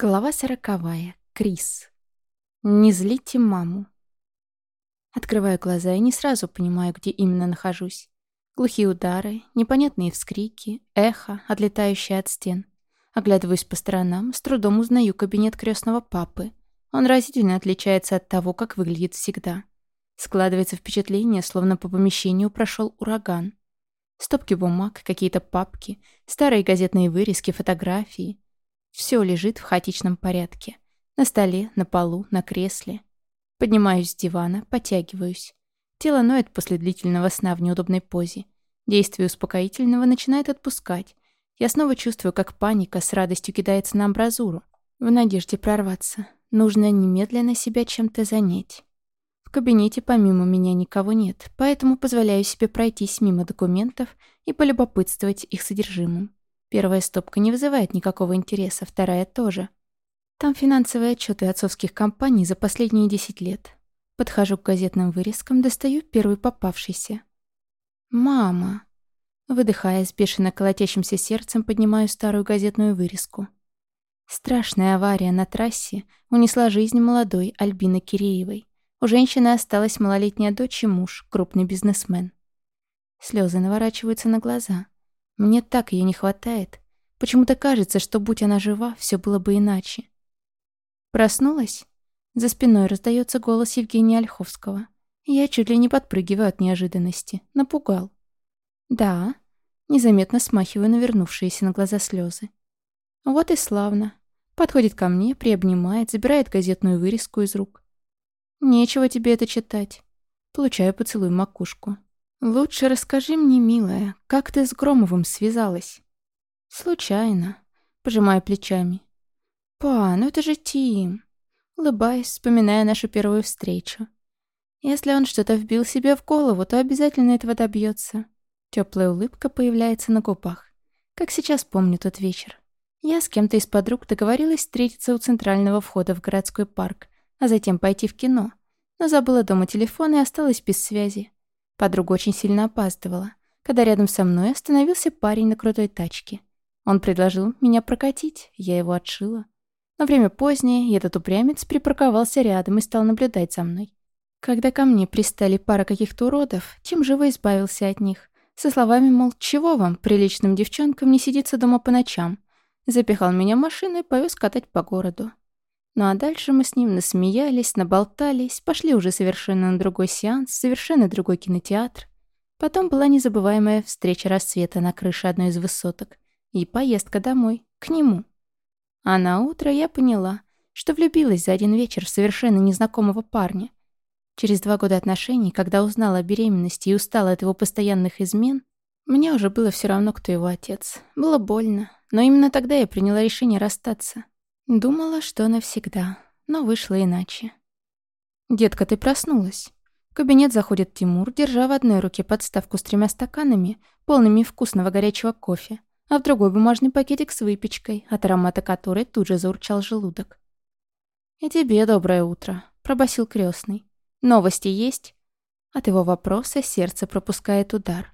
Глава сороковая. Крис. Не злите маму. Открываю глаза и не сразу понимаю, где именно нахожусь. Глухие удары, непонятные вскрики, эхо, отлетающее от стен. Оглядываюсь по сторонам, с трудом узнаю кабинет крестного папы. Он разительно отличается от того, как выглядит всегда. Складывается впечатление, словно по помещению прошел ураган. Стопки бумаг, какие-то папки, старые газетные вырезки, фотографии — все лежит в хаотичном порядке. На столе, на полу, на кресле. Поднимаюсь с дивана, потягиваюсь. Тело ноет после длительного сна в неудобной позе. Действие успокоительного начинает отпускать. Я снова чувствую, как паника с радостью кидается на амбразуру. В надежде прорваться. Нужно немедленно себя чем-то занять. В кабинете помимо меня никого нет, поэтому позволяю себе пройтись мимо документов и полюбопытствовать их содержимым. Первая стопка не вызывает никакого интереса, вторая тоже. Там финансовые отчеты отцовских компаний за последние 10 лет. Подхожу к газетным вырезкам, достаю первый попавшийся. «Мама!» Выдыхая с бешено колотящимся сердцем, поднимаю старую газетную вырезку. Страшная авария на трассе унесла жизнь молодой Альбины Киреевой. У женщины осталась малолетняя дочь и муж, крупный бизнесмен. Слезы наворачиваются на глаза. Мне так ее не хватает. Почему-то кажется, что будь она жива, все было бы иначе. Проснулась? За спиной раздается голос Евгения Ольховского. Я чуть ли не подпрыгиваю от неожиданности. Напугал. Да. Незаметно смахиваю навернувшиеся на глаза слезы. Вот и славно. Подходит ко мне, приобнимает, забирает газетную вырезку из рук. Нечего тебе это читать. Получаю поцелуй макушку. «Лучше расскажи мне, милая, как ты с Громовым связалась?» «Случайно», — пожимая плечами. «Па, ну это же Тим!» Улыбаясь, вспоминая нашу первую встречу. «Если он что-то вбил себе в голову, то обязательно этого добьется. Теплая улыбка появляется на губах. Как сейчас помню тот вечер. Я с кем-то из подруг договорилась встретиться у центрального входа в городской парк, а затем пойти в кино. Но забыла дома телефон и осталась без связи. Подруга очень сильно опаздывала, когда рядом со мной остановился парень на крутой тачке. Он предложил меня прокатить, я его отшила. Но время позднее, этот упрямец припарковался рядом и стал наблюдать за мной. Когда ко мне пристали пара каких-то уродов, Тим живо избавился от них. Со словами, мол, чего вам, приличным девчонкам, не сидится дома по ночам? Запихал меня в машину и повез катать по городу. Ну а дальше мы с ним насмеялись, наболтались, пошли уже совершенно на другой сеанс, совершенно другой кинотеатр. Потом была незабываемая встреча рассвета на крыше одной из высоток и поездка домой, к нему. А на утро я поняла, что влюбилась за один вечер в совершенно незнакомого парня. Через два года отношений, когда узнала о беременности и устала от его постоянных измен, мне уже было все равно, кто его отец. Было больно, но именно тогда я приняла решение расстаться. Думала, что навсегда, но вышло иначе. «Детка, ты проснулась?» В кабинет заходит Тимур, держа в одной руке подставку с тремя стаканами, полными вкусного горячего кофе, а в другой бумажный пакетик с выпечкой, от аромата которой тут же заурчал желудок. «И тебе доброе утро», — пробасил крестный. «Новости есть?» От его вопроса сердце пропускает удар.